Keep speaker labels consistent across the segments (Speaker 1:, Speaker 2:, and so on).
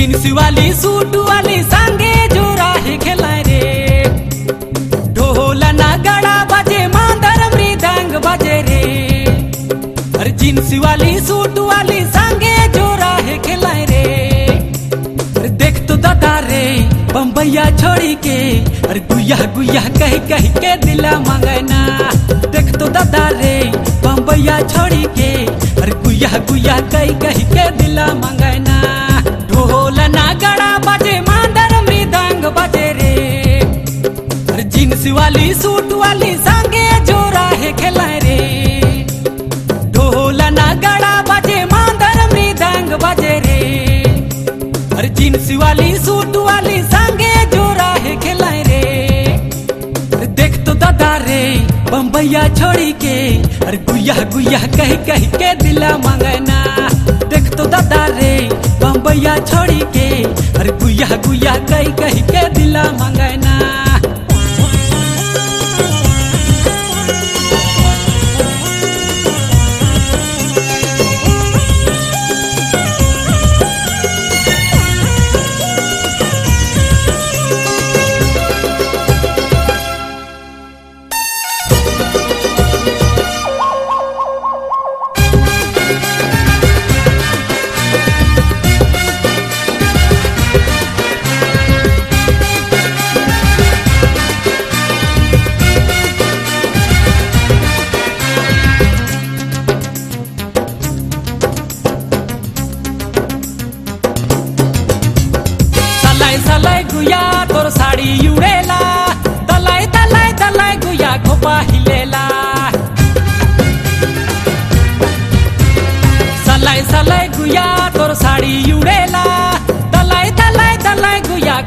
Speaker 1: Jeans वाली, suit वाली, संगे जोरा है खेलाए रे ढोल नगड़ा बजे, मांदर मृदंग बजे रे। अरे जीन्स वाली, सूट वाली, संगे जोरा है खेलाए रे देख तो दादा रे, बम्बैया छोड़ी के। अरे गुया गुया कह कह के दिला मंगना देख तो दादा रे, बम्बैया छोड़ी के। अरे गुया गुया कह कह के दिला मंगना वाली सूट वाली संगे जोरा है खेलाए रे। ढोल नगड़ा बजे, मांदर मृदंग बजे रे। हर जींस वाली सूट वाली संगे जोरा है खेलाए रे। देख तो दादा रे, बम्बैया छोड़ी के अरे गुया गुया कह कह के दिला मंगना देख तो दादा रे, बम्बैया छोड़ी के अरे गुया गुया कह कह के दिला मंगना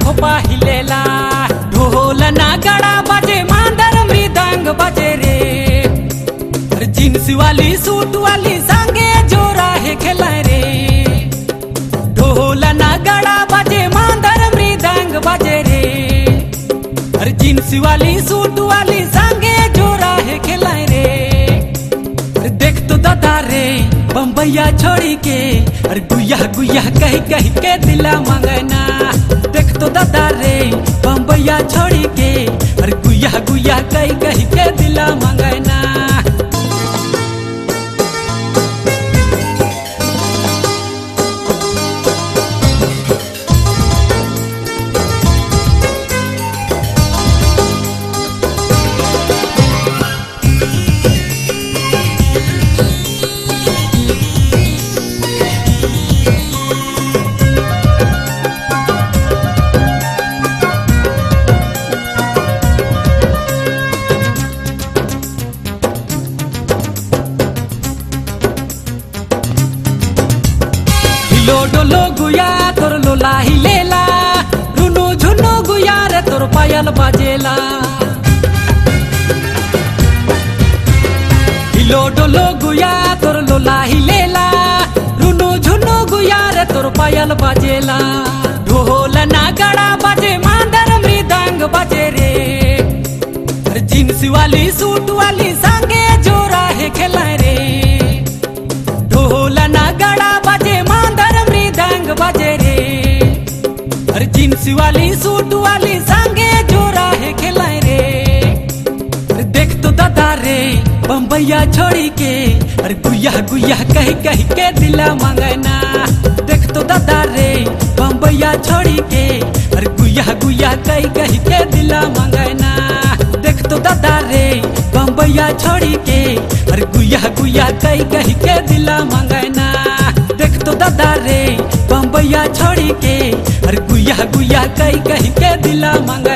Speaker 1: दलाई गुया ढोल नागड़ा बजे, मांदर मृदंग बजे रे. जीन्स वाली सूट वाली संगे जोरा है खेलाए रे. ढोल नगड़ा बजे, मांदर मृदंग बजे रे. जीन्स वाली सूट वाली संगे जोरा है खेलाए रे. देख तो दादा रे बम्बैया छोड़ी के अरे गुया गुया कह कह के दिला मंगना. रे बम्बैया छोड़ के अरे गुया गुया कह पायल बाजेला, ढोल नागड़ा बजे, मांदर मृदंग बजे रे। अरे जीन्स वाली, सूट वाली, संगे जोरा है खेलाए रे। ढोल नगड़ा बजे, मांदर मृदंग बजे रे। अरे जीन्स वाली, सूट वाली, संगे जोरा है खेलाए रे। देख तो दादा रे, बम्बैया छोड़ी के अरे गुया गुया कह कह के दिला मंगना छोड़ी के अरे गुया गुया कही कही के दिला मंगना। देख तो दादा रे, बम्बैया छोड़ी के अरे गुया गुया कही कही के दिला मंगना। देख तो दादा रे, बम्बैया छोड़ी के अरे गुया गुया कही कही के दिला मंगना।